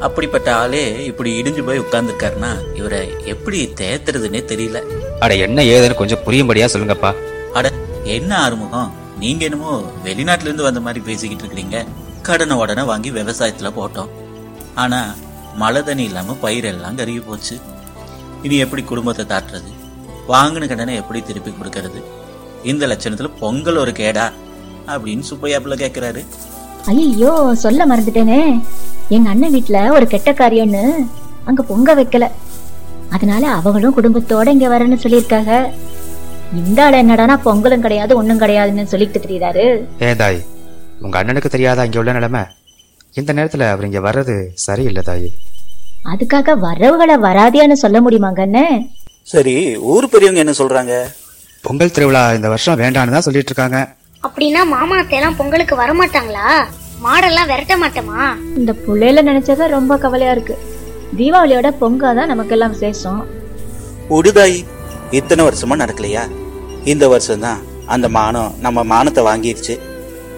அப்படிப்பட்ட ஆளே இப்படி இடிஞ்சு போய் உட்கார்ந்துருக்காருன்னா இவரை எப்படி தேத்துறதுன்னே தெரியல. அட என்ன ஏதுன்னு கொஞ்சம் புரியும்படியா சொல்லுங்கப்பா. அட என்ன ஆறுமுகம்? நீங்க என்னமோ வெளிநாட்டுல இருந்து வந்த மாதிரி பேசிக்கிட்டு இருக்கிறீங்க. கடனை உடனே வாங்கி விவசாயத்துல போட்டோம். ஆனா மழை தண்ணி இல்லாம பயிரெல்லாம் கருகி போச்சு. இனி எப்படி குடும்பத்தை தாட்டுறது? வாங்கின கடனை எப்படி திருப்பி கொடுக்கறது? இந்த லட்சணத்துல பொங்கல் ஒரு கேடா அப்படின்னு சுப்பையாப்புல கேக்குறாரு. ஐயோ சொல்ல மறந்துட்டேனே. எங்க அண்ணன் வீட்ல ஒரு கெட்ட காரியம்னு அங்க பொங்க வைக்கல. அதனால அவங்களும் குடும்பத்தோட இங்க வரேன்னு சொல்லியிருக்காங்க. இந்த ஆள் என்னடானா பொங்கலும் கிடையாது ஒண்ணும் கிடையாதுன்னு சொல்லிட்டு தெரியுறாரு. ஏ தாய் உங்க அண்ணனுக்கு தெரியாதா இங்க உள்ள நிலைமை? இந்த நேரத்துல அவர் இங்க வர்றது சரியில்லை தாய். அதுக்காக வரவுகளை வராதியான்னு சொல்ல முடியுமாங்க சரி ஊர் பெரியவங்க என்ன சொல்றாங்க? பொங்கல் திருவிழா இந்த வருஷம் வேண்டான்னு தான் சொல்லிட்டு இருக்காங்க. அப்படின்னா மாமா அத்தையெல்லாம் பொங்கலுக்கு வரமாட்டாங்களா? மாடெல்லாம் விரட்ட மாட்டோமா? இந்த புள்ளையில நினைச்சதா ரொம்ப கவலையா இருக்கு. தீபாவளியோட பொங்கல் தான் நமக்கெல்லாம் விசேஷம். உடுதாய் இத்தனை வருஷமா நடக்கலையா? இந்த வருஷம் தான் அந்த மானம் நம்ம மானத்தை வாங்கிருச்சு.